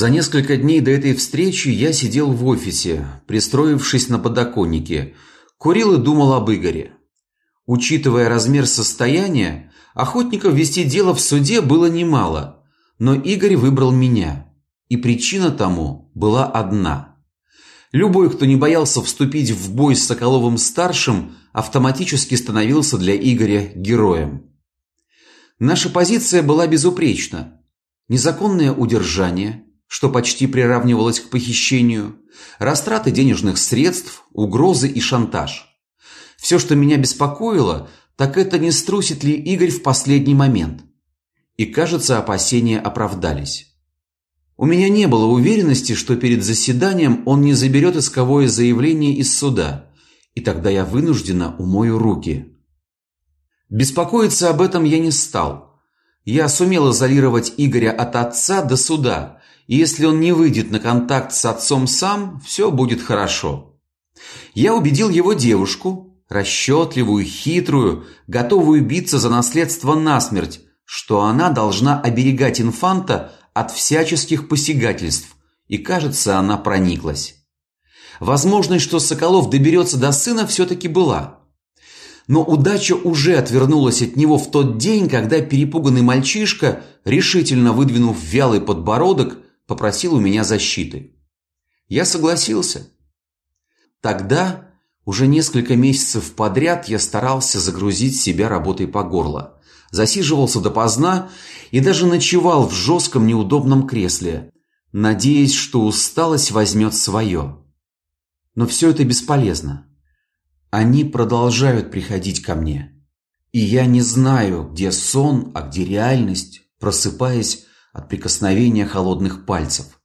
За несколько дней до этой встречи я сидел в офисе, пристроившись на подоконнике, курил и думал об Игоре. Учитывая размер состояния, охотников вести дело в суде было немало, но Игорь выбрал меня, и причина тому была одна. Любой, кто не боялся вступить в бой с Соколовым старшим, автоматически становился для Игоря героем. Наша позиция была безупречна. Незаконное удержание, что почти приравнивалось к похищению, растраты денежных средств, угрозы и шантаж. Все, что меня беспокоило, так это не струсит ли Игорь в последний момент. И, кажется, опасения оправдались. У меня не было уверенности, что перед заседанием он не заберет исковое заявление из суда, и тогда я вынуждена умою руки. Беспокоиться об этом я не стал. Я сумел изолировать Игоря от отца до суда если он не выйдет на контакт с отцом сам, все будет хорошо. Я убедил его девушку, расчетливую, хитрую, готовую биться за наследство насмерть, что она должна оберегать инфанта от всяческих посягательств, и, кажется, она прониклась. Возможность, что Соколов доберется до сына, все-таки была. Но удача уже отвернулась от него в тот день, когда перепуганный мальчишка, решительно выдвинув вялый подбородок, попросил у меня защиты. Я согласился. Тогда уже несколько месяцев подряд я старался загрузить себя работой по горло. Засиживался допоздна и даже ночевал в жестком неудобном кресле, надеясь, что усталость возьмет свое. Но все это бесполезно. Они продолжают приходить ко мне. И я не знаю, где сон, а где реальность, просыпаясь от прикосновения холодных пальцев.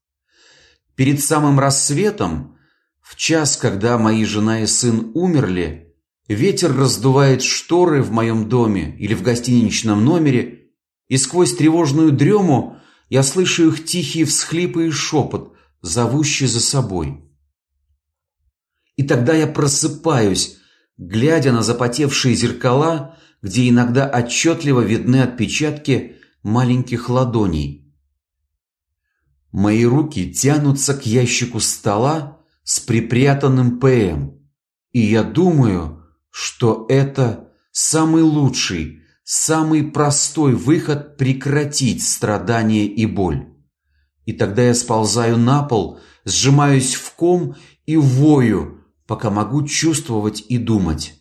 Перед самым рассветом, в час, когда мои жена и сын умерли, ветер раздувает шторы в моем доме или в гостиничном номере, и сквозь тревожную дрему я слышу их тихие всхлипы и шепот, зовущий за собой. И тогда я просыпаюсь, глядя на запотевшие зеркала, где иногда отчетливо видны отпечатки маленьких ладоней. Мои руки тянутся к ящику стола с припрятанным ПМ, и я думаю, что это самый лучший, самый простой выход прекратить страдания и боль. И тогда я сползаю на пол, сжимаюсь в ком и вою, пока могу чувствовать и думать.